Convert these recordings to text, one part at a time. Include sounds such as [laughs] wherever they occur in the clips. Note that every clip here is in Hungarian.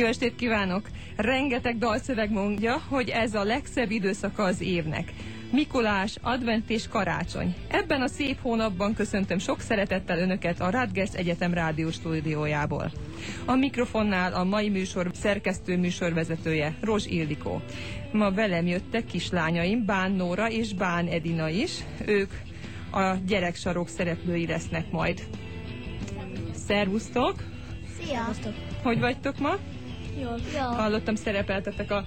Jó estét kívánok! Rengeteg dalszöveg mondja, hogy ez a legszebb időszaka az évnek. Mikulás, advent és karácsony. Ebben a szép hónapban köszöntöm sok szeretettel Önöket a Radgers Egyetem rádió stúdiójából. A mikrofonnál a mai műsor szerkesztő műsorvezetője, Rozs Ildikó. Ma velem jöttek kislányaim, Bán Nóra és Bán Edina is. Ők a gyereksarok szereplői lesznek majd. Szervusztok! Sziasztok! Hogy vagytok ma? Jól. Jó. Hallottam, szerepeltetek a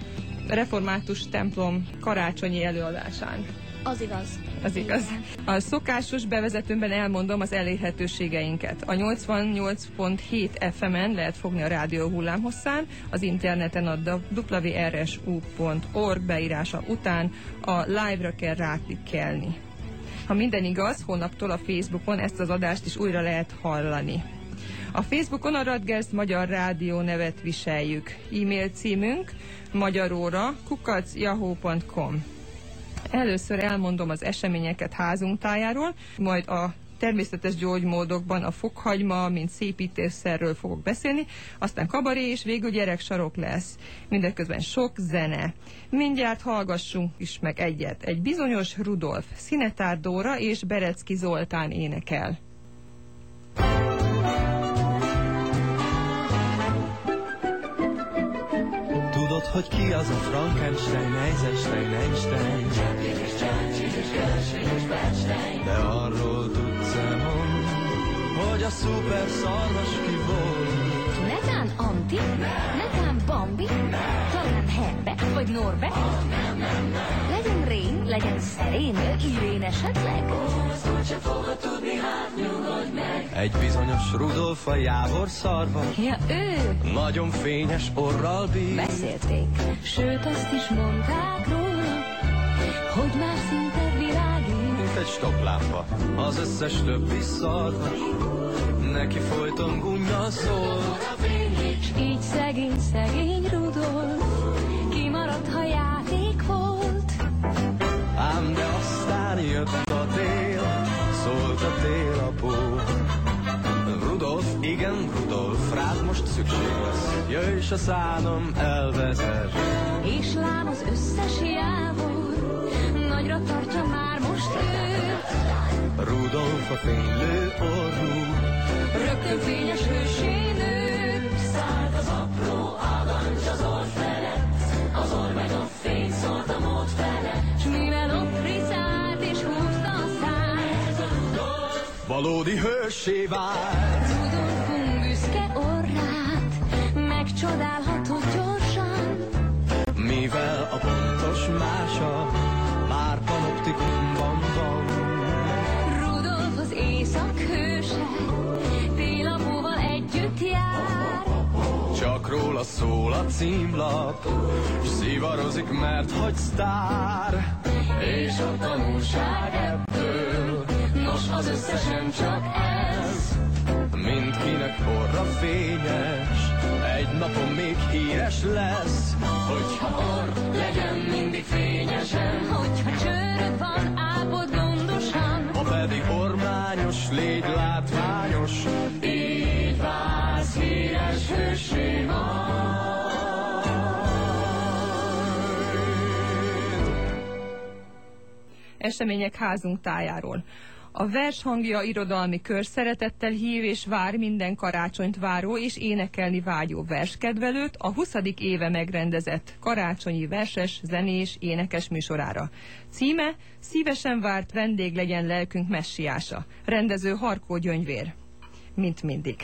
református templom karácsonyi előadásán. Az igaz. Az igaz. A szokásos bevezetőmben elmondom az elérhetőségeinket. A 88.7 FM-en lehet fogni a rádió hullámhosszán, az interneten a wrsu.org beírása után a live-ra kell ráklikkelni. Ha minden igaz, hónaptól a Facebookon ezt az adást is újra lehet hallani. A Facebookon a Radgersz Magyar Rádió nevet viseljük. E-mail címünk magyaróra kukacjahoo.com Először elmondom az eseményeket házunk tájáról, majd a természetes gyógymódokban a fokhagyma, mint szépítésszerről fogok beszélni, aztán kabaré és végül gyereksarok lesz. Mindeközben sok zene. Mindjárt hallgassunk is meg egyet. Egy bizonyos Rudolf, Szinetár Dóra és Berecki Zoltán énekel. Tudod, hogy ki az a Frankenstein, Eisenstein, Einstein? De arról tudsz-e hogy a szuper szarvas ki volt? Netán Anti? Netán Bambi? Talán Herbert vagy Norbert? Legyen Rén, legyen Szerén, Irén esetleg? Egy bizonyos Rudolf a Jávor szarvas, Ja, ő! nagyon fényes orral bír. Beszélték, sőt azt is mondták róla, hogy már szinte világít. Mint egy stoplámpa, az összes többi szarvas, neki folyton gunnyal szól. Így szegény, szegény Rudolf a tél, szólt a tél a bó. Rudolf, igen, Rudolf, rád most szükség lesz. Jöjj, s a szánom elvezet. És lám az összes jávor nagyra tartja már most őt. Rudolf a fénylő orrú, Rögtön fényes hősé valódi hősé vált. Rudolfunk büszke orrát megcsodálható gyorsan. Mivel a pontos mása már panoptikumban van. Rudolf az éjszak hőse, télapóval együtt jár. Csak róla szól a címlap, s szivarozik, mert hogy sztár. És a tanulság ebből, nos az összesen csak ez. Mindkinek orra fényes, egy napon még híres lesz. Hogyha orr legyen mindig fényesen, Hogyha csőröd van, ápod gondosan, ha pedig ormányos, légy látványos, így válsz híres hősé Események házunk tájáról. A vers hangja irodalmi kör szeretettel hív és vár minden karácsonyt váró és énekelni vágyó verskedvelőt a 20. éve megrendezett karácsonyi verses, zenés, énekes műsorára. Címe Szívesen várt vendég legyen lelkünk messiása. Rendező Harkó Gyöngyvér. Mint mindig.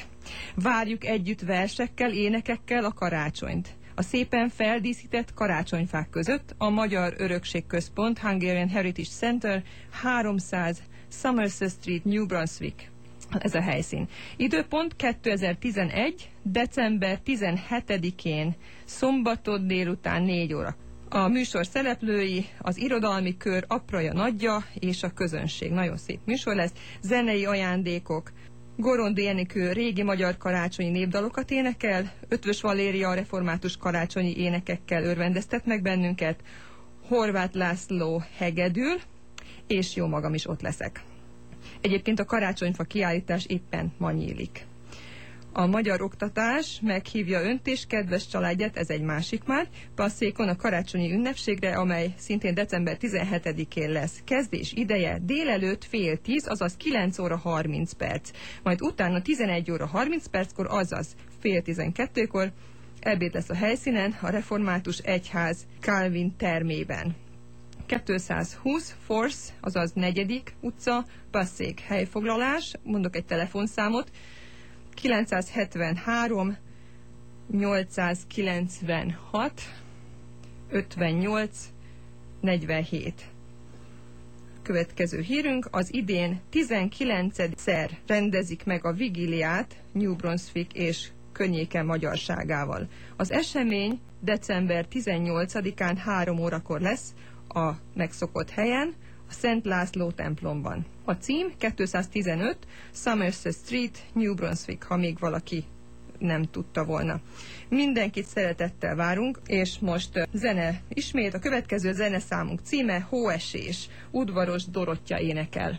Várjuk együtt versekkel, énekekkel a karácsonyt. A szépen feldíszített karácsonyfák között a Magyar Örökség Központ Hungarian Heritage Center 300 Somerset Street, New Brunswick. Ez a helyszín. Időpont 2011. december 17-én, szombaton délután 4 óra. A műsor szereplői, az irodalmi kör, apraja nagyja és a közönség. Nagyon szép műsor lesz. Zenei ajándékok, Gorondi Enikő régi magyar karácsonyi népdalokat énekel, Ötvös Valéria a református karácsonyi énekekkel örvendeztet meg bennünket, Horváth László hegedül, és jó magam is ott leszek. Egyébként a karácsonyfa kiállítás éppen ma nyílik. A magyar oktatás meghívja önt és kedves családját, ez egy másik már, passzékon a karácsonyi ünnepségre, amely szintén december 17-én lesz. Kezdés ideje délelőtt fél tíz, azaz 9 óra 30 perc. Majd utána 11 óra 30 perckor, azaz fél 12-kor ebéd lesz a helyszínen, a Református Egyház Calvin termében. 220 Force, azaz negyedik utca, Passzék helyfoglalás, mondok egy telefonszámot, 973 896 58 47. Következő hírünk, az idén 19-szer rendezik meg a vigiliát New Brunswick és környéke magyarságával. Az esemény december 18-án 3 órakor lesz a megszokott helyen, a Szent László templomban. A cím 215 Somerset Street, New Brunswick, ha még valaki nem tudta volna. Mindenkit szeretettel várunk, és most zene ismét. A következő zeneszámunk címe Hóesés, udvaros Dorottya énekel.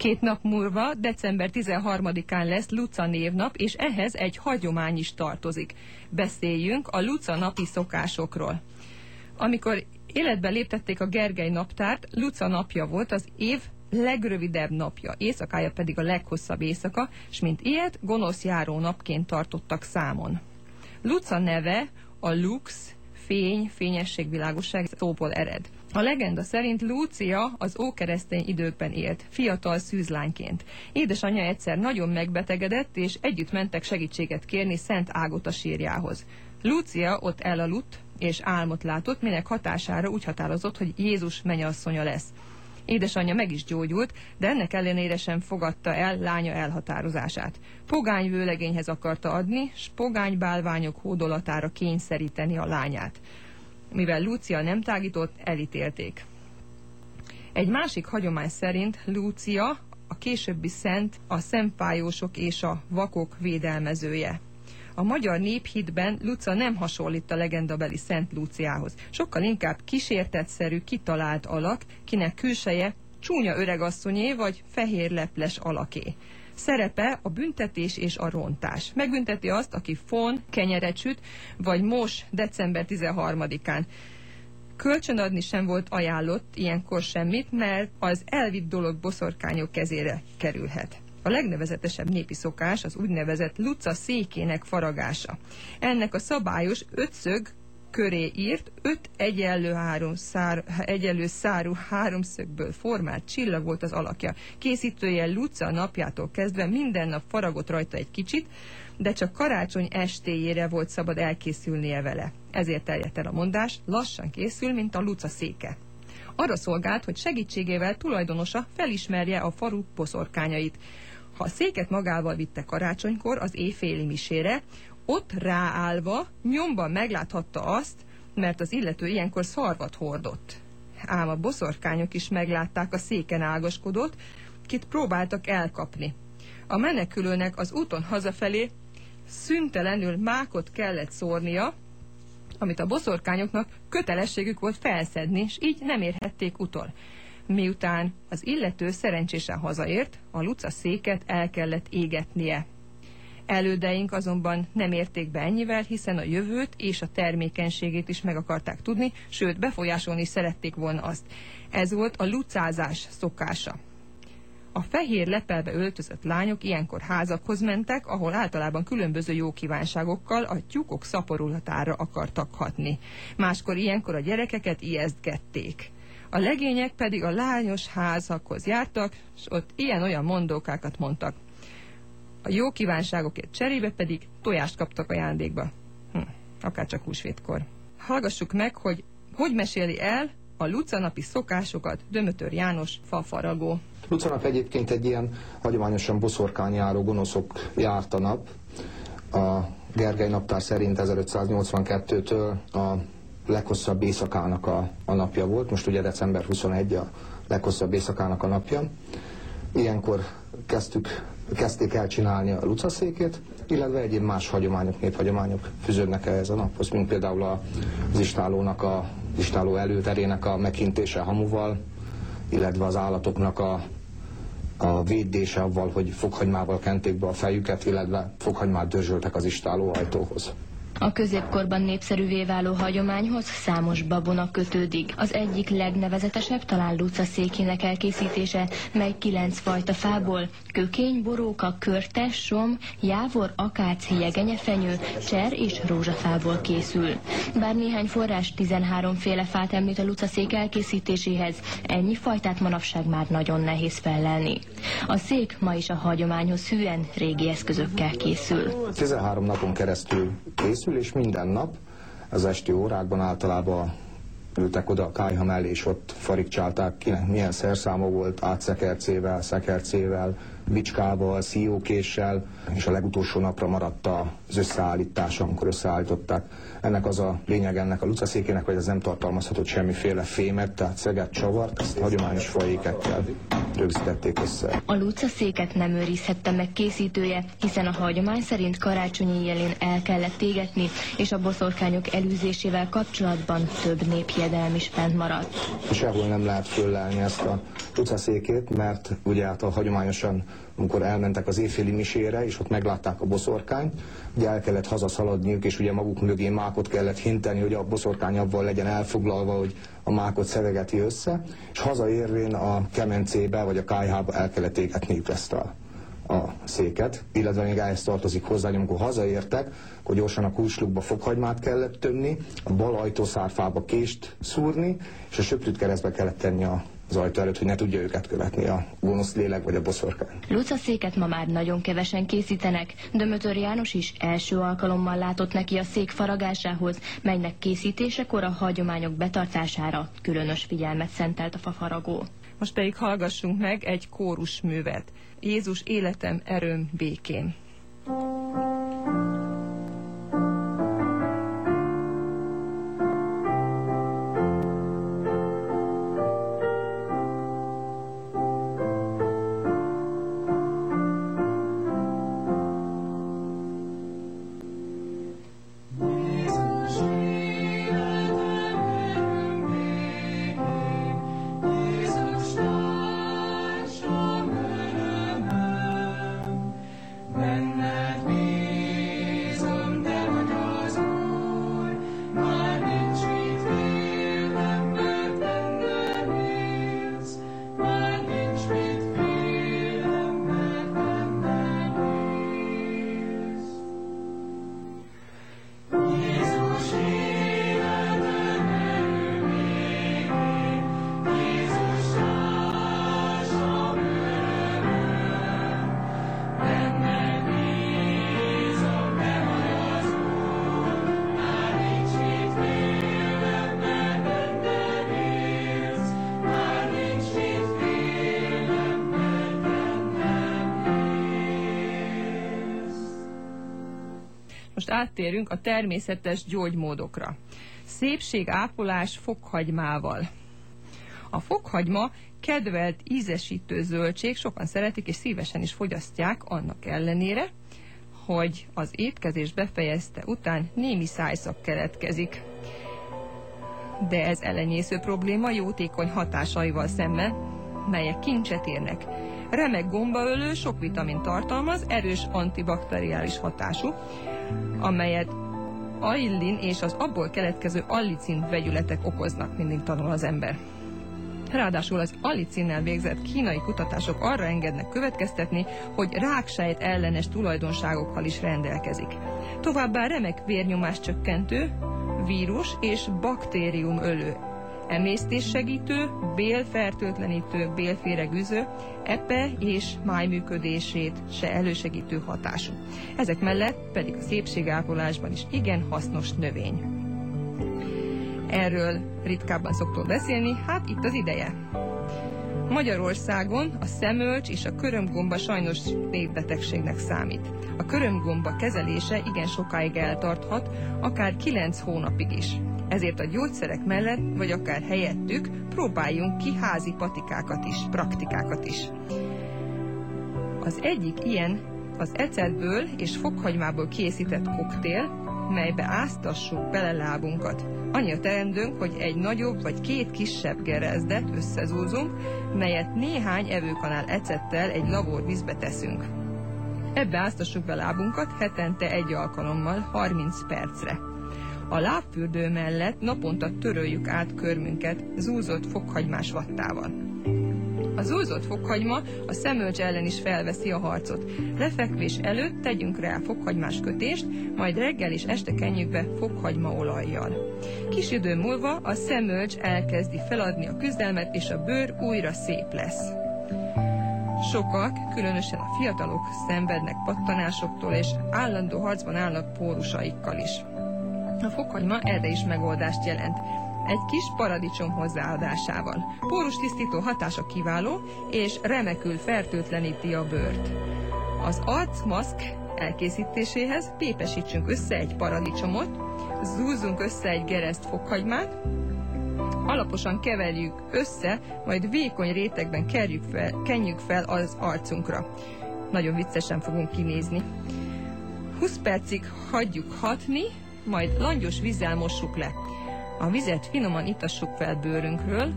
Két nap múlva, december 13-án lesz Luca névnap, és ehhez egy hagyomány is tartozik. Beszéljünk a Luca napi szokásokról. Amikor életbe léptették a Gergely naptárt, Luca napja volt az év legrövidebb napja, éjszakája pedig a leghosszabb éjszaka, és mint ilyet gonosz járó napként tartottak számon. Luca neve a lux, fény, fényesség, világosság szóból ered. A legenda szerint Lúcia az ókeresztény időkben élt, fiatal szűzlányként. Édesanyja egyszer nagyon megbetegedett, és együtt mentek segítséget kérni Szent Ágota sírjához. Lúcia ott elaludt, és álmot látott, minek hatására úgy határozott, hogy Jézus menyasszonya lesz. Édesanyja meg is gyógyult, de ennek ellenére sem fogadta el lánya elhatározását. Pogány vőlegényhez akarta adni, s pogány bálványok hódolatára kényszeríteni a lányát. Mivel Lúcia nem tágított, elítélték. Egy másik hagyomány szerint Lúcia a későbbi szent, a szempályósok és a vakok védelmezője. A magyar néphitben Luca nem hasonlít a legendabeli Szent Lúciához. Sokkal inkább kísértetszerű, kitalált alak, kinek külseje csúnya öregasszonyé vagy fehér leples alaké. Szerepe a büntetés és a rontás. Megbünteti azt, aki fon, kenyeret süt, vagy mos december 13-án. Kölcsönadni sem volt ajánlott ilyenkor semmit, mert az elvitt dolog boszorkányok kezére kerülhet. A legnevezetesebb népi szokás az úgynevezett luca székének faragása. Ennek a szabályos ötszög köré írt, öt egyenlő, három szár, egyenlő szárú háromszögből formált csillag volt az alakja. Készítője Luca napjától kezdve minden nap faragott rajta egy kicsit, de csak karácsony estéjére volt szabad elkészülnie vele. Ezért terjedt el a mondás, lassan készül, mint a Luca széke. Arra szolgált, hogy segítségével tulajdonosa felismerje a faru poszorkányait. Ha a széket magával vitte karácsonykor az éjféli misére, ott ráállva nyomban megláthatta azt, mert az illető ilyenkor szarvat hordott. Ám a boszorkányok is meglátták a széken ágaskodót, kit próbáltak elkapni. A menekülőnek az úton hazafelé szüntelenül mákot kellett szórnia, amit a boszorkányoknak kötelességük volt felszedni, és így nem érhették utol. Miután az illető szerencsésen hazaért, a Luca széket el kellett égetnie. Elődeink azonban nem érték be ennyivel, hiszen a jövőt és a termékenységét is meg akarták tudni, sőt befolyásolni szerették volna azt. Ez volt a lucázás szokása. A fehér lepelbe öltözött lányok ilyenkor házakhoz mentek, ahol általában különböző jó kívánságokkal a tyúkok szaporulatára akartak hatni. Máskor ilyenkor a gyerekeket ijesztgették. A legények pedig a lányos házakhoz jártak, és ott ilyen-olyan mondókákat mondtak. A jó kívánságokért cserébe pedig tojást kaptak ajándékba. Hm, akár csak húsvétkor. Hallgassuk meg, hogy hogy meséli el a lucanapi szokásokat Dömötör János fafaragó. Lucanap egyébként egy ilyen hagyományosan boszorkányjáró gonoszok járt a nap. A Gergely naptár szerint 1582-től a leghosszabb éjszakának a, a napja volt. Most ugye december 21 a leghosszabb éjszakának a napja. Ilyenkor kezdtük, kezdték el csinálni a lucaszékét, illetve egyéb más hagyományok, néphagyományok fűződnek ehhez a naphoz, mint például az istálónak a istáló előterének a megintése hamuval, illetve az állatoknak a, a védése avval, hogy fokhagymával kenték be a fejüket, illetve fokhagymát dörzsöltek az istáló ajtóhoz. A középkorban népszerűvé váló hagyományhoz számos babona kötődik. Az egyik legnevezetesebb talán Luca székének elkészítése, mely kilenc fajta fából, kökény, boróka, körtes, som, jávor, akác, jegenyefenyő, cser és rózsafából készül. Bár néhány forrás 13 féle fát említ a Luca szék elkészítéséhez, ennyi fajtát manapság már nagyon nehéz fellelni. A szék ma is a hagyományhoz hűen régi eszközökkel készül. 13 napon keresztül készül, készül, és minden nap az esti órákban általában ültek oda a kájha mellé, és ott farigcsálták, kinek milyen szerszáma volt, átszekercével, szekercével, bicskával, szíjókéssel, és a legutolsó napra maradt az összeállítás, amikor összeállították. Ennek az a lényeg ennek a lucaszékének, hogy ez nem tartalmazhatott semmiféle fémet, tehát szeget, csavart, ezt hagyományos fajékekkel rögzítették össze. A lucaszéket nem őrizhette meg készítője, hiszen a hagyomány szerint karácsonyi jelén el kellett égetni, és a boszorkányok elűzésével kapcsolatban több néphiedelm is fent maradt. Sehol nem lehet föllelni ezt a lucaszékét, mert ugye hát a hagyományosan, amikor elmentek az éjféli misére, és ott meglátták a boszorkányt, ugye el kellett hazaszaladniuk, és ugye maguk mögé mákot kellett hinteni, hogy a boszorkány abban legyen elfoglalva, hogy a mákot szevegeti össze, és hazaérvén a kemencébe vagy a kájhába el kellett égetniük ezt a a széket, illetve még ehhez tartozik hozzá, hogy amikor hazaértek, akkor gyorsan a kulcslukba fokhagymát kellett tömni, a bal ajtószárfába kést szúrni, és a söprűt keresztbe kellett tenni a az ajtó előtt, hogy ne tudja őket követni a gonosz lélek vagy a boszorkány. Lucaszéket ma már nagyon kevesen készítenek. Dömötör János is első alkalommal látott neki a szék faragásához, melynek készítésekor a hagyományok betartására különös figyelmet szentelt a fafaragó. Most pedig hallgassunk meg egy kórus művet. Jézus életem, erőm, békém. Most áttérünk a természetes gyógymódokra. Szépségápolás fokhagymával. A fokhagyma kedvelt ízesítő zöldség, sokan szeretik és szívesen is fogyasztják annak ellenére, hogy az étkezés befejezte után némi szájszak keletkezik. De ez ellenyésző probléma jótékony hatásaival szemben, melyek kincset érnek. Remek gombaölő, sok vitamin tartalmaz, erős antibakteriális hatású, amelyet aillin és az abból keletkező allicin vegyületek okoznak, mindig tanul az ember. Ráadásul az allicinnel végzett kínai kutatások arra engednek következtetni, hogy ráksejt ellenes tulajdonságokkal is rendelkezik. Továbbá remek vérnyomás csökkentő, vírus és baktérium ölő emésztéssegítő, bélfertőtlenítő, bélféregűző, epe és máj működését se elősegítő hatású. Ezek mellett pedig a szépségápolásban is igen hasznos növény. Erről ritkábban szoktunk beszélni, hát itt az ideje. Magyarországon a szemölcs és a körömgomba sajnos névbetegségnek számít. A körömgomba kezelése igen sokáig eltarthat, akár 9 hónapig is. Ezért a gyógyszerek mellett, vagy akár helyettük próbáljunk ki házi patikákat is, praktikákat is. Az egyik ilyen az ecetből és fokhagymából készített koktél, melybe áztassuk bele lábunkat. Annyi a teendőnk, hogy egy nagyobb vagy két kisebb gerezdet összezúzunk, melyet néhány evőkanál ecettel egy lavor vízbe teszünk. Ebbe áztassuk be lábunkat hetente egy alkalommal 30 percre. A lábfürdő mellett naponta töröljük át körmünket zúzott fokhagymás vattával. A zúzott fokhagyma a szemölcs ellen is felveszi a harcot. Lefekvés előtt tegyünk rá fokhagymás kötést, majd reggel és este kenjük be fokhagyma olajjal. Kis idő múlva a szemölcs elkezdi feladni a küzdelmet, és a bőr újra szép lesz. Sokak, különösen a fiatalok szenvednek pattanásoktól, és állandó harcban állnak pórusaikkal is. A fokhagyma erre is megoldást jelent. Egy kis paradicsom hozzáadásával. Pórus tisztító hatása kiváló, és remekül fertőtleníti a bőrt. Az arcmaszk elkészítéséhez pépesítsünk össze egy paradicsomot, zúzzunk össze egy gereszt fokhagymát, alaposan keverjük össze, majd vékony rétegben kerjük fel, kenjük fel az arcunkra. Nagyon viccesen fogunk kinézni. 20 percig hagyjuk hatni, majd langyos vízzel mossuk le. A vizet finoman itassuk fel bőrünkről,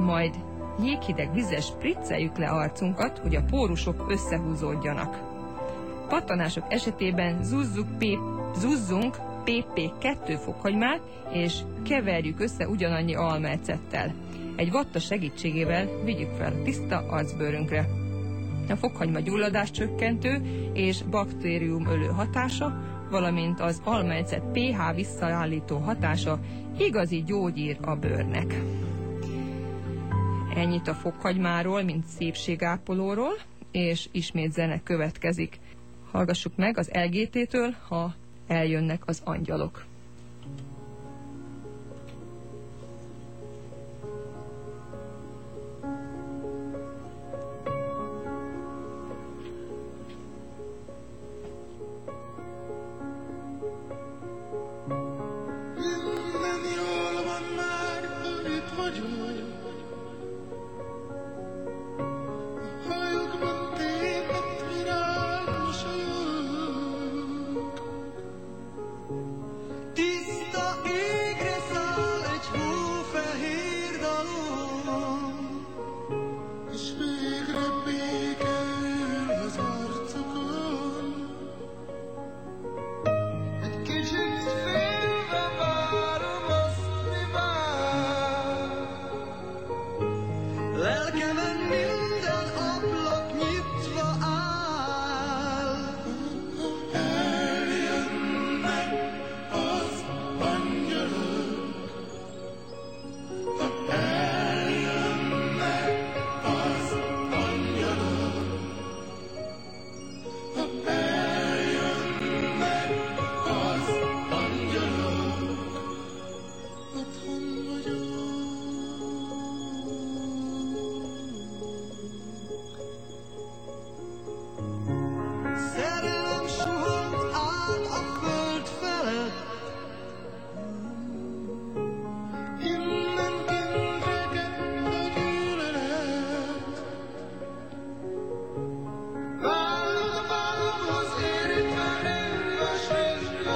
majd jéghideg vizes spricceljük le arcunkat, hogy a pórusok összehúzódjanak. Pattanások esetében zúzzuk pép, zúzzunk PP2 fokhagymát, és keverjük össze ugyanannyi almaecettel. Egy vatta segítségével vigyük fel a tiszta arcbőrünkre. A fokhagyma gyulladás csökkentő és baktérium ölő hatása, valamint az almaecet pH visszaállító hatása igazi gyógyír a bőrnek. Ennyit a fokhagymáról, mint szépségápolóról, és ismét zene következik. Hallgassuk meg az LGT-től, ha eljönnek az angyalok.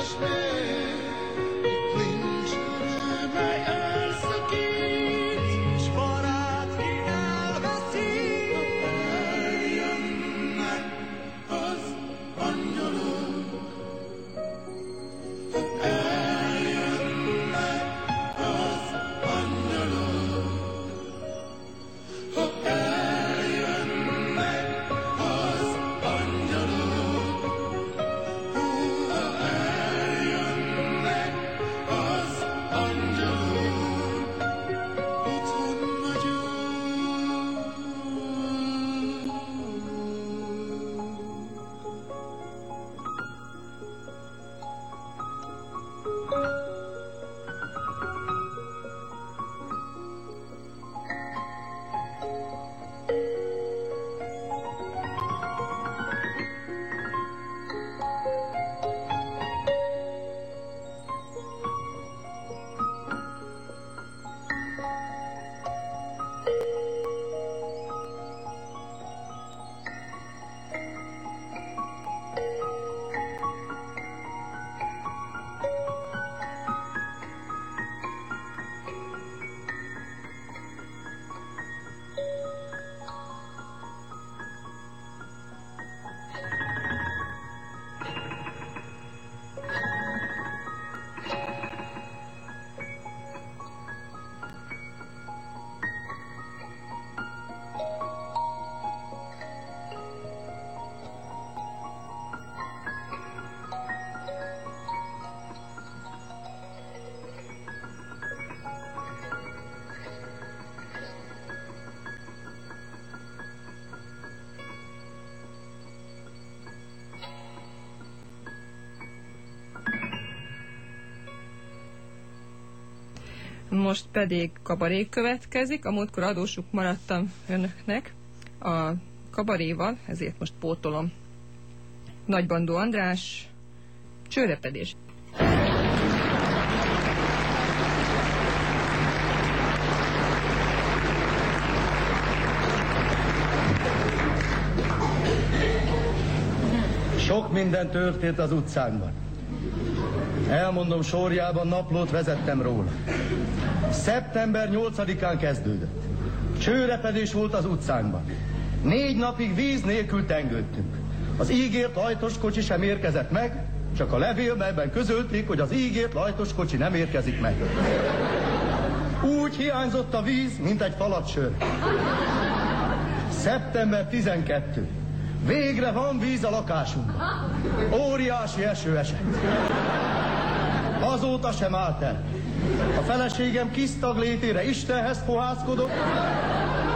Krishna. Most pedig kabaré következik. A múltkor adósuk maradtam önöknek a kabaréval, ezért most pótolom. Nagybandó András, csőrepedés. Sok minden történt az utcánkban. Elmondom sorjában, naplót vezettem róla. Szeptember 8-án kezdődött. Csőrepedés volt az utcánkban. Négy napig víz nélkül tengődtünk. Az ígért lajtos kocsi sem érkezett meg, csak a levél, melyben közölték, hogy az ígért lajtos kocsi nem érkezik meg. Úgy hiányzott a víz, mint egy falat. Szeptember 12. Végre van víz a lakásunkban. Óriási eső esett. Azóta sem állt el. A feleségem kis taglétére Istenhez fohászkodott,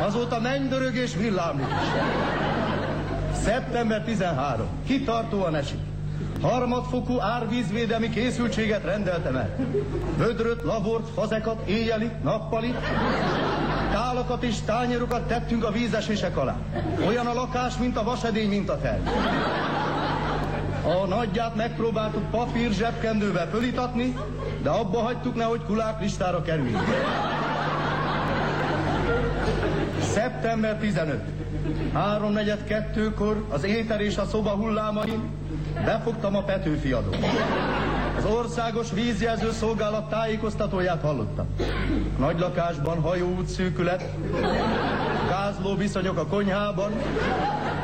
azóta mennydörög és villámlik. Szeptember 13. Kitartóan esik. Harmadfokú árvízvédelmi készültséget rendeltem el. Vödröt, labort, fazekat, éjjeli, nappali, tálakat és tányérokat tettünk a vízesések alá. Olyan a lakás, mint a vasedény mintatel. A nagyját megpróbáltuk papír zsebkendővel fölitatni, de abba hagytuk, nehogy kulák listára kerüljünk. Szeptember 15. 3.42-kor az éter és a szoba hullámain befogtam a Petőfiadót. Az országos vízjelző szolgálat tájékoztatóját hallottam. Nagy lakásban hajóút szűkület, gázló viszonyok a konyhában,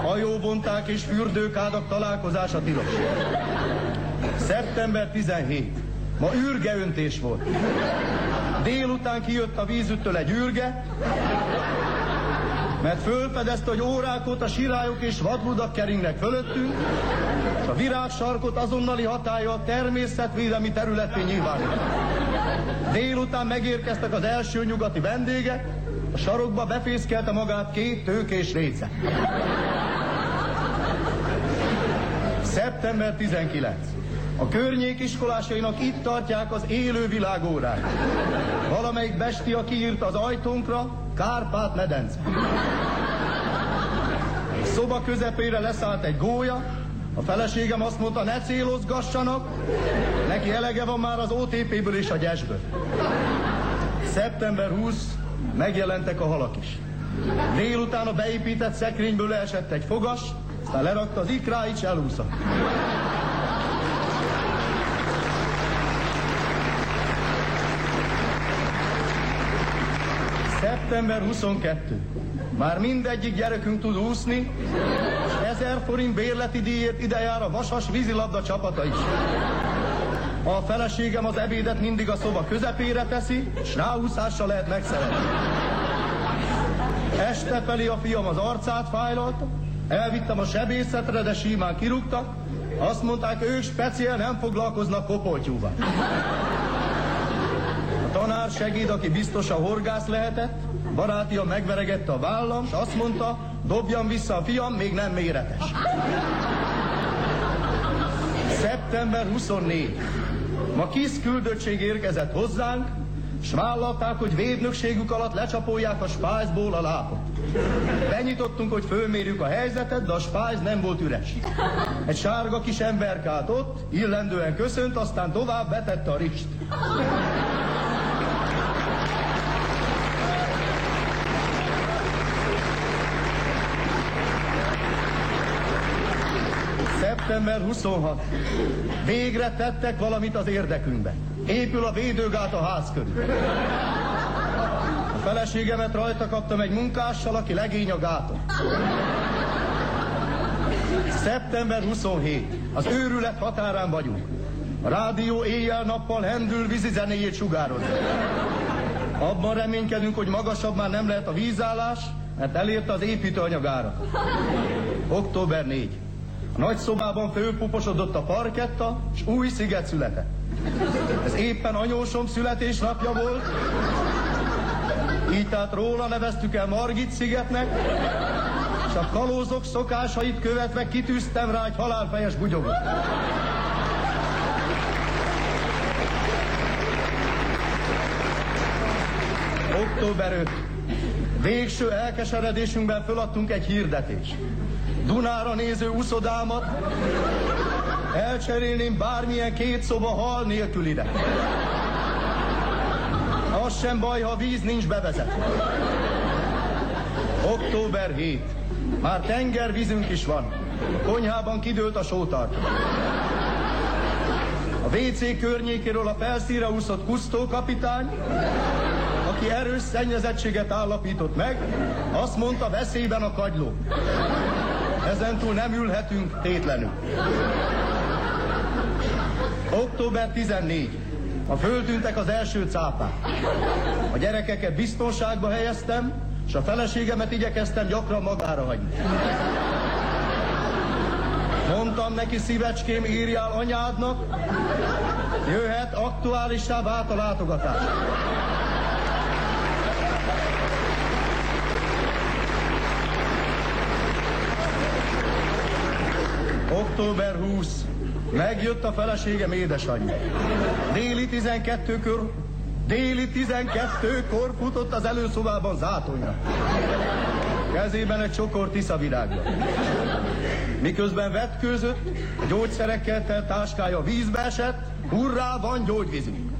hajóbonták és fürdőkádak találkozása tilos. Szeptember 17. Ma űrgeöntés volt. Délután kijött a vízüttől egy űrge, mert fölfedezte, hogy órák óta sirályok és vadrudak keringnek fölöttünk, és a virágsarkot azonnali hatája a természetvédelmi területén nyilvánít. Délután megérkeztek az első nyugati vendégek, a sarokba befészkelte magát két tőkés réce. Szeptember 19. A környék iskolásainak itt tartják az élő világórát. Valamelyik bestia kiírta az ajtónkra Kárpát medence. A szoba közepére leszállt egy gólya, a feleségem azt mondta, ne célozgassanak, neki elege van már az OTP-ből és a gyesből. Szeptember 20, megjelentek a halak is. Délután a beépített szekrényből leesett egy fogas, aztán lerakta az ikráit, és elúszott. Szeptember 22. Már mindegyik gyerekünk tud úszni, és ezer forint bérleti díjért ide jár a vasas vízilabda csapata is. A feleségem az ebédet mindig a szoba közepére teszi, és ráhúszással lehet megszeretni. Este felé a fiam az arcát fájlalta, elvittem a sebészetre, de simán kirúgtak. Azt mondták, ők speciál nem foglalkoznak kopoltyúval. Segéd, aki biztos a horgász lehetett, barátia megveregette a vállam, és azt mondta, dobjam vissza a fiam, még nem méretes. Szeptember 24. Ma kis küldöttség érkezett hozzánk, s vállalták, hogy védnökségük alatt lecsapolják a spájzból a lápot. Benyitottunk, hogy fölmérjük a helyzetet, de a spájz nem volt üres. Egy sárga kis emberk állt ott, illendően köszönt, aztán tovább betette a rist. Szeptember 26. Végre tettek valamit az érdekünkbe. Épül a védőgát a ház körül. A feleségemet rajta kaptam egy munkással, aki legény a gáton. Szeptember 27. Az őrület határán vagyunk. A rádió éjjel-nappal hendül vízi zenéjét sugároz. Abban reménykedünk, hogy magasabb már nem lehet a vízállás, mert elérte az építőanyagára. Október 4. A nagy szobában fölpuposodott a parketta, és új sziget született. Ez éppen anyósom születésnapja volt, így tehát róla neveztük el Margit szigetnek, és a kalózok szokásait követve kitűztem rá egy halálfejes bugyogot. Október 5. Végső elkeseredésünkben föladtunk egy hirdetés. Dunára néző uszodámat elcserélném bármilyen két szoba hal nélkülire. Az sem baj, ha víz nincs bevezetve. Október 7. Már tengervízünk is van. Konyhában kidőlt a sótart. A WC környékéről a felszíre úszott Kusztó kapitány, aki erős szennyezettséget állapított meg, azt mondta veszélyben a kagyló. Ezentúl nem ülhetünk tétlenül. Október 14. A föltűntek az első cápák. A gyerekeket biztonságba helyeztem, és a feleségemet igyekeztem gyakran magára hagyni. Mondtam neki, szívecském, írjál anyádnak, jöhet aktuálissá vált a látogatás. Október 20. Megjött a feleségem édesanyja. Déli 12-kor, déli 12-kor futott az előszobában zátonyra. Kezében egy csokor tiszavirággal. Miközben vetkőzött, gyógyszerekkel telt táskája vízbe esett, hurrá, van gyógyvízünk.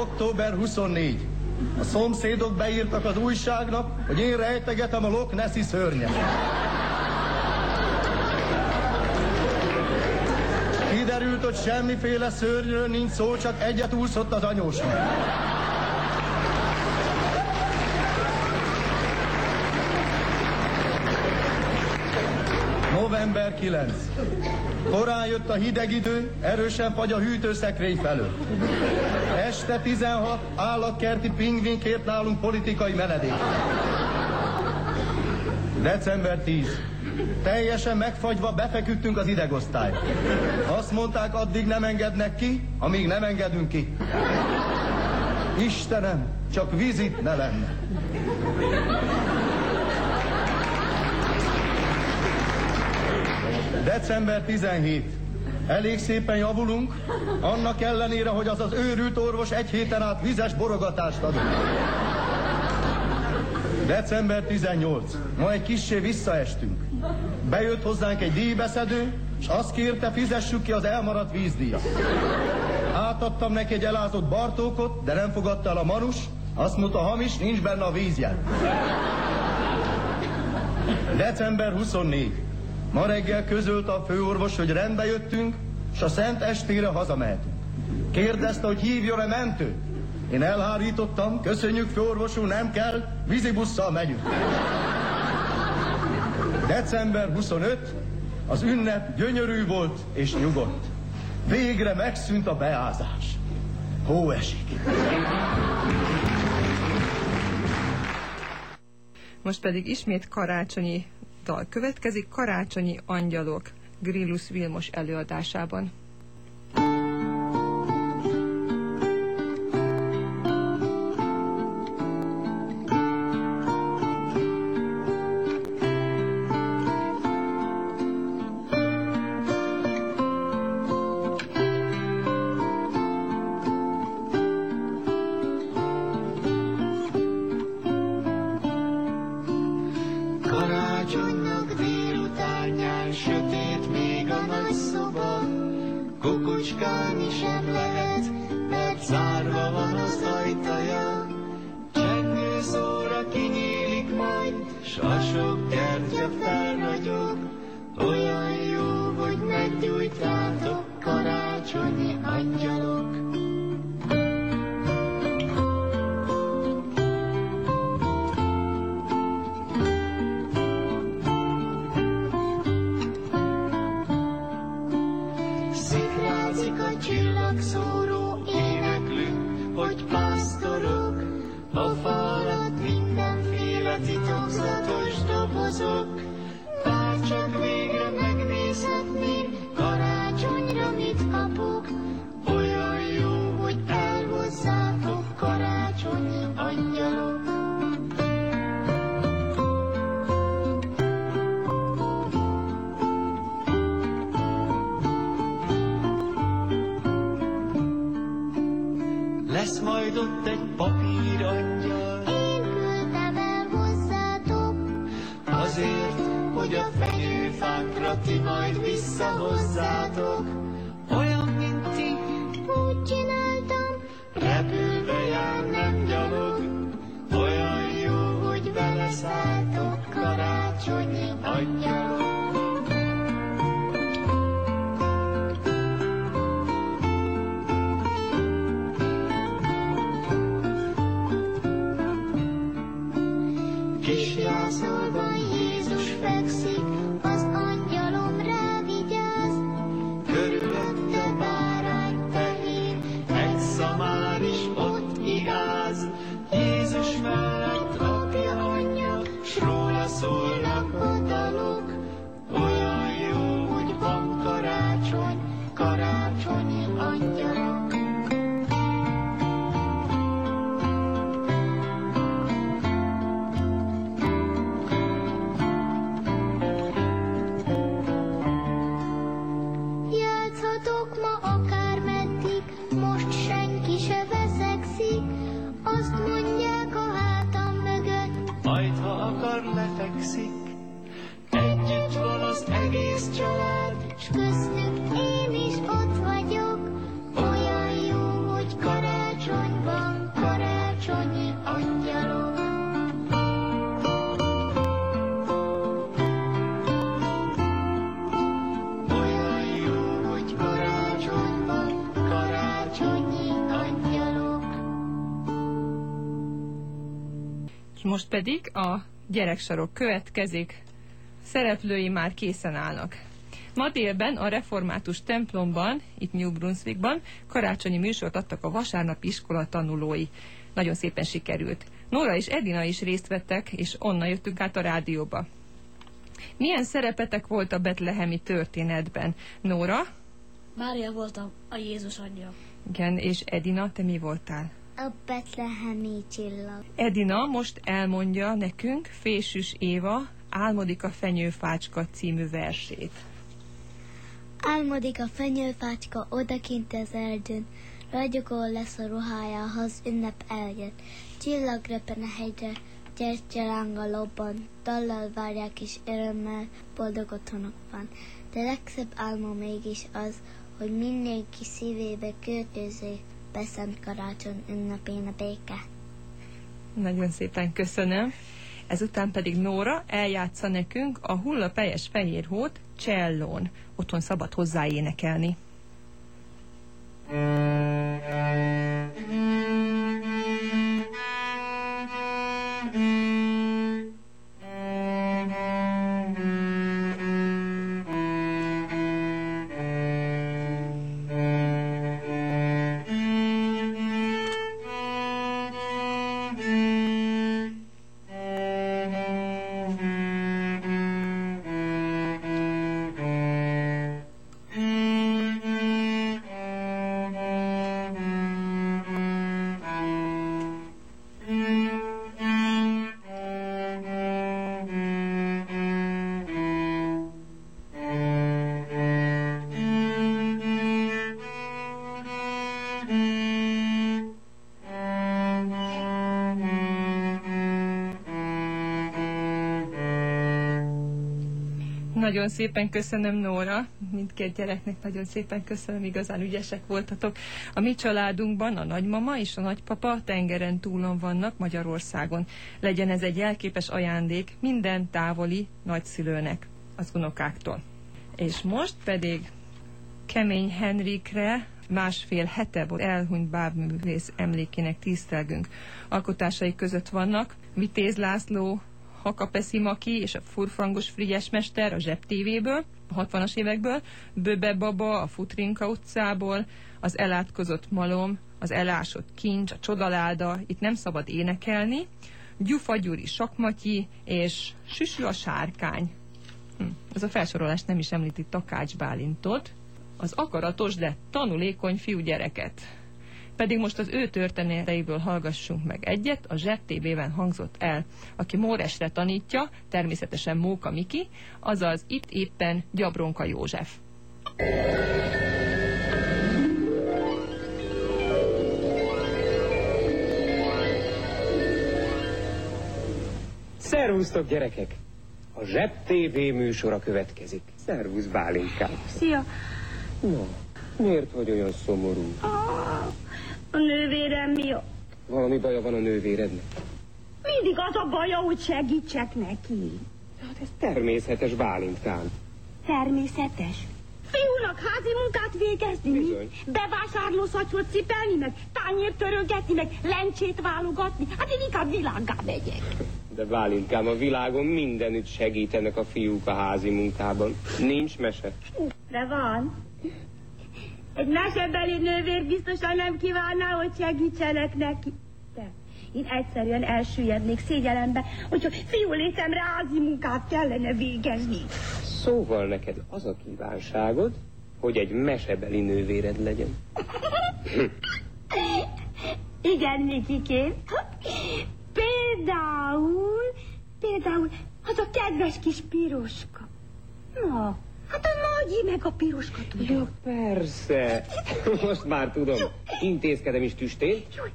Október 24. A szomszédok beírtak az újságnak, hogy én rejtegetem a Loch Nessi szörnyet. Kiderült, hogy semmiféle szörnyről nincs szó, csak egyet úszott az anyósnak. November 9. Korán jött a hideg idő, erősen fagy a hűtőszekrény felől. Este 16 állatkerti pingvin kért nálunk politikai menedék. December 10. Teljesen megfagyva befeküdtünk az idegosztályba. Azt mondták, addig nem engednek ki, amíg nem engedünk ki. Istenem, csak vizit ne lenne. December 17. Elég szépen javulunk, annak ellenére, hogy az az őrült orvos egy héten át vizes borogatást adott. December 18. Ma egy kissé visszaestünk. Bejött hozzánk egy díjbeszedő, és azt kérte, fizessük ki az elmaradt vízdíjat. Átadtam neki egy elázott Bartókot, de nem fogadta el a manus, azt mondta, hamis, nincs benne a vízjel. December 24. Ma reggel közölt a főorvos, hogy rendbe jöttünk, és a szent estére hazamehetünk. Kérdezte, hogy hívjon-e mentőt. Én elhárítottam, köszönjük főorvos úr, nem kell, vízibusszal megyünk. December 25, az ünnep gyönyörű volt és nyugodt. Végre megszűnt a beázás. Hó esik. Most pedig ismét karácsonyi dal következik, Karácsonyi Angyalok Grillus Vilmos előadásában. Az ajtaja. Csengő szóra kinyílik majd, s a sok gyertya felragyog. Olyan jó, hogy meggyújtátok karácsonyi angyalok. Most pedig a gyereksarok következik. Szereplői már készen állnak. Ma délben a református templomban, itt New Brunswickban, karácsonyi műsort adtak a vasárnapi iskola tanulói. Nagyon szépen sikerült. Nóra és Edina is részt vettek, és onnan jöttünk át a rádióba. Milyen szerepetek volt a betlehemi történetben? Nóra? Mária voltam a Jézus anyja. Igen, és Edina, te mi voltál? A betlehemi csillag. Edina most elmondja nekünk Fésűs Éva Álmodik a fenyőfácska című versét. Álmodik a fenyőfácska odakint az erdőn, ragyogó lesz a az ünnep eljött. Csillag repen a hegyre, gyertyalánga lobban, dallal várják és örömmel, boldog otthonok van. De legszebb álma mégis az, hogy mindenki szívébe költöző, beszent karácsony ünnepén a béke. Nagyon szépen köszönöm. Ezután pedig Nóra eljátsza nekünk a hullapejes fehér hót csellón. Otthon szabad hozzá Nagyon szépen köszönöm, Nóra. Mindkét gyereknek nagyon szépen köszönöm, igazán ügyesek voltatok. A mi családunkban a nagymama és a nagypapa tengeren túlon vannak Magyarországon. Legyen ez egy jelképes ajándék minden távoli nagyszülőnek, az unokáktól. És most pedig Kemény Henrikre másfél hete volt elhunyt bábművész emlékének tisztelgünk. Alkotásai között vannak Vitéz László, Hakapeszi Maki és a Furfangos Frigyes Mester a Zseb TV-ből, a 60-as évekből, Böbe Baba a Futrinka utcából, az elátkozott malom, az elásott kincs, a csodaláda, itt nem szabad énekelni, Gyufa Gyuri Sakmatyi és Süsü a sárkány. Hm, ez a felsorolás nem is említi Takács Bálintot, az akaratos, de tanulékony fiúgyereket pedig most az ő történeteiből hallgassunk meg egyet, a ZTB-ben hangzott el, aki Móresre tanítja, természetesen Móka Miki, azaz itt éppen Gyabronka József. Szervusztok, gyerekek! A Zseb TV műsora következik. Szervusz, Bálinkám! Szia! No, miért vagy olyan szomorú? Oh. A nővérem mi a... Valami baja van a nővérednek? Mindig az a baja, hogy segítsek neki. Hát ez természetes, Bálintkám. Természetes. Fiúnak házi munkát végezni, Bizony. bevásárló szacsot cipelni, meg tányért törölgetni, meg lencsét válogatni. Hát én inkább világgá megyek. De Bálintkám, a világon mindenütt segítenek a fiúk a házi munkában. Nincs mese. De van. Egy mesebeli nővér biztosan nem kívánná, hogy segítsenek neki. De én egyszerűen elsüllyednék szégyelembe, hogyha fiú létemre házi munkát kellene végezni. Szóval neked az a kívánságod, hogy egy mesebeli nővéred legyen. Igen, Mikikém. Például, például az a kedves kis piroska. Na, hát a nagyi meg a piroska tudja. Ja, persze. [laughs] Most már tudom. Intézkedem is tüstén. Csak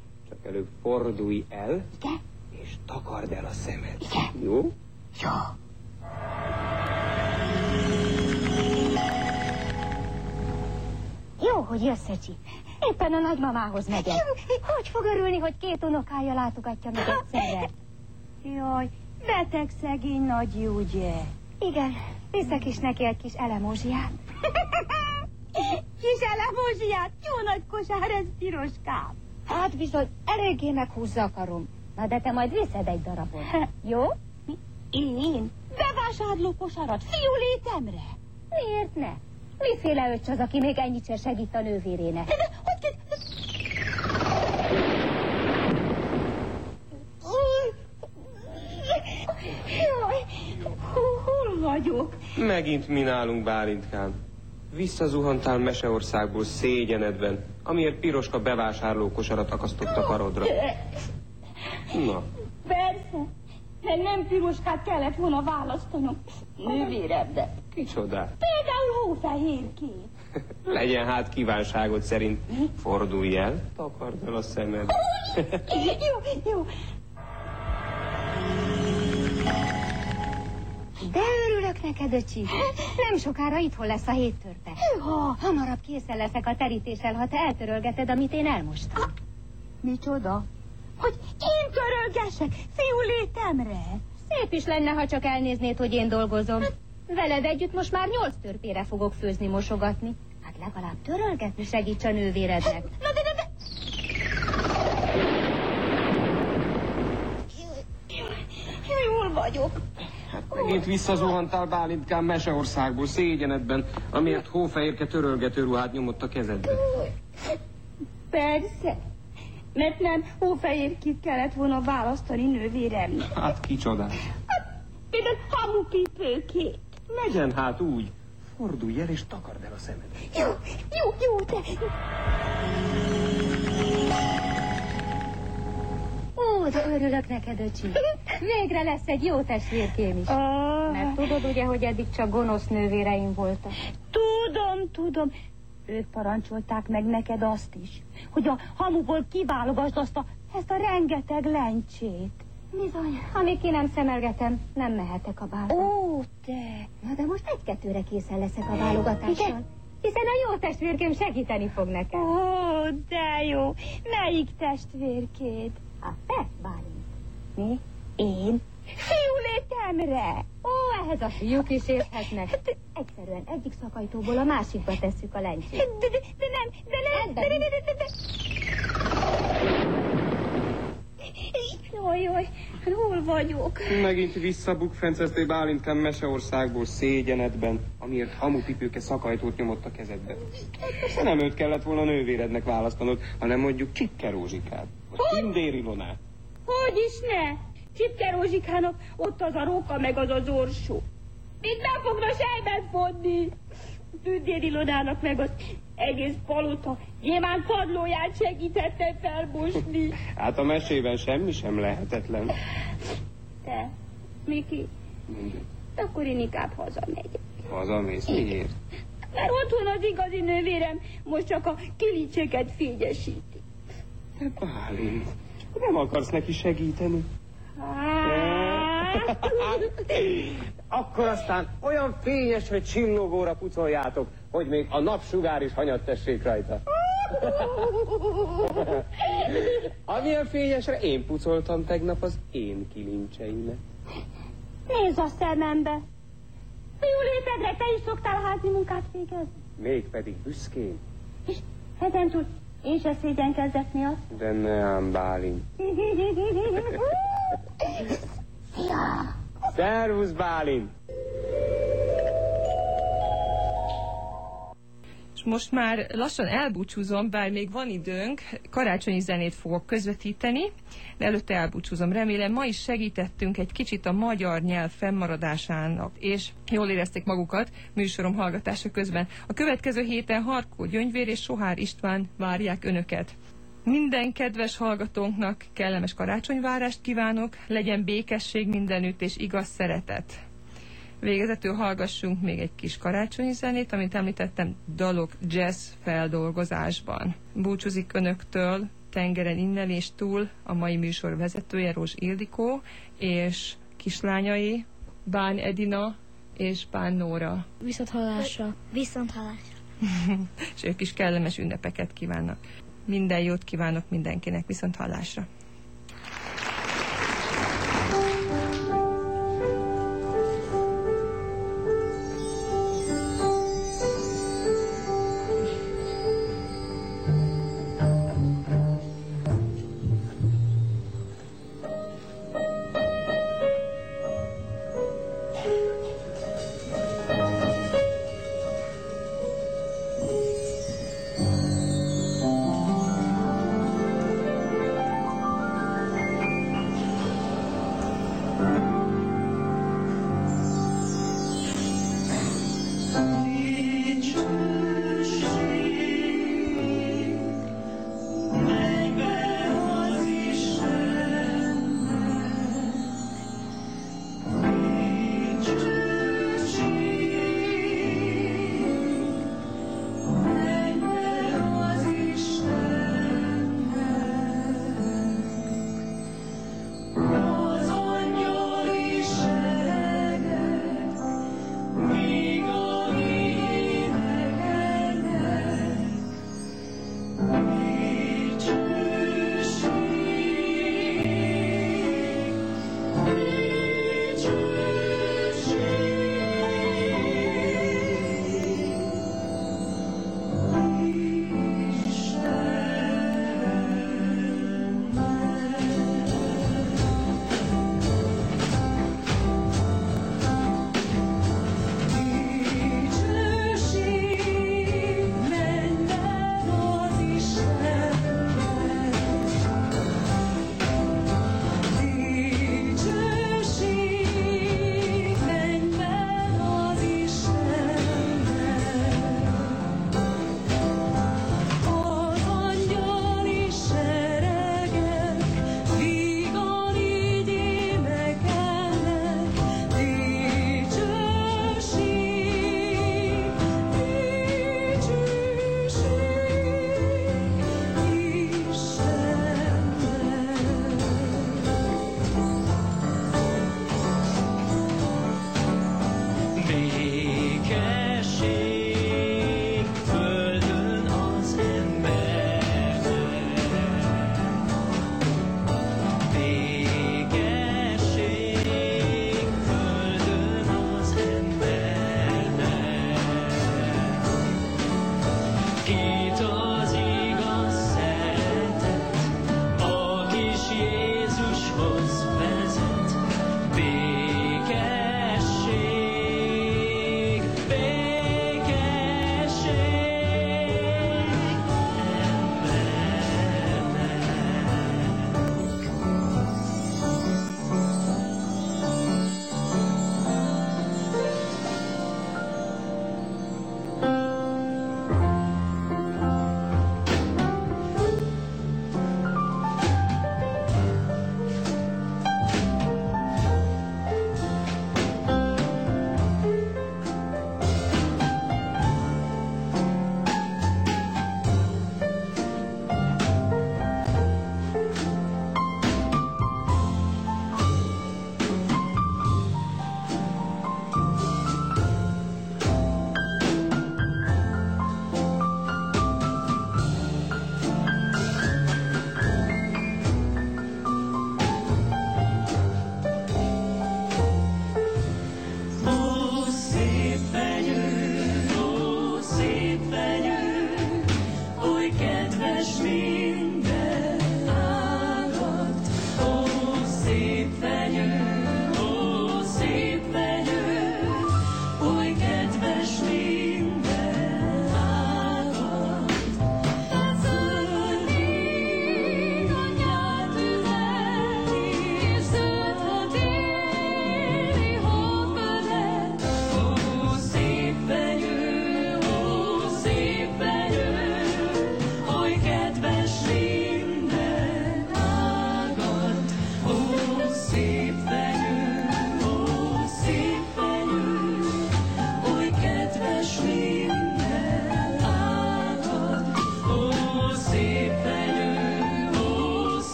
előbb fordulj el, Igen? és takard el a szemed. Igen. Jó? Jó. Jó, hogy jössz, Öcsi. Éppen a nagymamához megyek. Hogy fog örülni, hogy két unokája látogatja meg [laughs] egyszerre? Jaj, beteg szegény nagy ugye? Igen, viszek is neki egy kis elemózsiát. [laughs] Kis elemózsiát, jó nagy kosár ez piroskám. Hát bizony, eléggé meghúzza a karom. Na de te majd viszed egy darabot. [laughs] Jó? Én? Bevásárló kosarat fiú létemre? Miért ne? Miféle öcs az, aki még ennyit sem segít a nővérének? De, de, hogy ke... Jaj, hol- hol vagyok? Megint mi nálunk, Bálintkám. Visszazuhantál Meseországból szégyenedben, amiért piroska bevásárló kosarat akasztott a karodra. Na, Persze, mert nem piroskát kellett volna választanom. Nővérem, de kicsodát. például hófehérkét. [laughs] Legyen hát kívánságod szerint. Fordulj el, takard el a szemed. jó, jó. [laughs] De örülök neked, öcsi. Nem sokára itthon lesz a héttörpe. Ha hamarabb készen leszek a terítéssel, ha te eltörölgeted, amit én elmostam. Micsoda? Hogy én törölgessek fiú létemre? Szép is lenne, ha csak elnéznéd, hogy én dolgozom. Veled együtt most már nyolc törpére fogok főzni, mosogatni. Hát legalább törölgetni segíts a nővérednek. Na de, de, de. Jól vagyok. Hát megint visszazuhantál Bálintkám Meseországból szégyenedben, amiért hófehérke törölgető ruhát nyomott a kezedbe. Persze. Mert nem hófehérkét kellett volna választani nővéremnek. Hát kicsodát. Például hamupipőkét. Legyen hát úgy. Fordulj el és takard el a szemed. Jó, jó, jó, de... De örülök neked, öcsi. Végre lesz egy jó testvérkém is. Ah, Mert tudod ugye, hogy eddig csak gonosz nővéreim voltak. tudom, tudom. Ők parancsolták meg neked azt is, hogy a hamuból kiválogasd azt a, ezt a rengeteg lencsét. Bizony, amíg ki nem szemelgetem, nem mehetek a bálba. Ó, te! Na de most egy-kettőre készen leszek a válogatással. Igen? Hiszen a jó testvérkém segíteni fog nekem. Ó, de jó! Melyik testvérkéd? A te, Bálint. Mi? Én? Fiú létemre! Ó, ehhez a fiúk is érthetnek. Egyszerűen egyik szakajtóból a másikba tesszük a lencsét. De, de, de nem, de nem, de, de, de, de, de. Jaj, jaj, hát hol vagyok? Megint visszabukfenceztél Bálintkám Meseországból szégyenedben, amiért hamupipőke szakajtót nyomott a kezedbe. Persze nem őt kellett volna nővérednek választanod, hanem mondjuk Csikke Rózsikát, vagy Tündér Ilonát. Hogy is ne? Csipke Rózsikának ott az a róka meg az az orsó. Mit nem fogna sejben fodni? Tündér Ilodának meg az egész palota gyémánt padlóját segítette felmosni. [laughs] Hát a mesében semmi sem lehetetlen. Te, Miki, Mondjuk, akkor én inkább hazamegyek. hazamész, miért? Mert otthon az igazi nővérem most csak a kilicseket fényesíti. Te Bálint, nem akarsz neki segíteni? Á, Akkor aztán olyan fényes, hogy csillogóra pucoljátok, hogy még a napsugár is hanyat tessék rajta. Amilyen fényesre én pucoltam tegnap az én kilincseimet. Nézd a szemembe. Fiú létedre, te is szoktál házi munkát végezni. Mégpedig büszkén. És ezen túl én se szégyenkezzek miatt. De ne ám, Bálint. [laughs] Szia! Szervusz, Bálint! Most már lassan elbúcsúzom, bár még van időnk, karácsonyi zenét fogok közvetíteni, de előtte elbúcsúzom. Remélem ma is segítettünk egy kicsit a magyar nyelv fennmaradásának, és jól érezték magukat műsorom hallgatása közben. A következő héten Harkó Gyöngyvér és Sohár István várják önöket. Minden kedves hallgatónknak kellemes karácsonyvárást kívánok, legyen békesség mindenütt és igaz szeretet. Végezetül hallgassunk még egy kis karácsonyi zenét, amit említettem, dalok jazz feldolgozásban. Búcsúzik önöktől tengeren innen és túl a mai műsor vezetője Rós Ildikó, és kislányai Bán Edina és Bán Nóra. Viszont hallásra. Viszont hallásra. [laughs] és ők is kellemes ünnepeket kívánnak. Minden jót kívánok mindenkinek, viszont hallásra.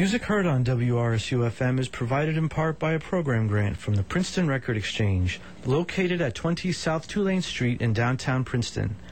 music heard on WRSU FM is provided in part by a program grant from the Princeton Record Exchange, located at 20 South Tulane Street in downtown Princeton.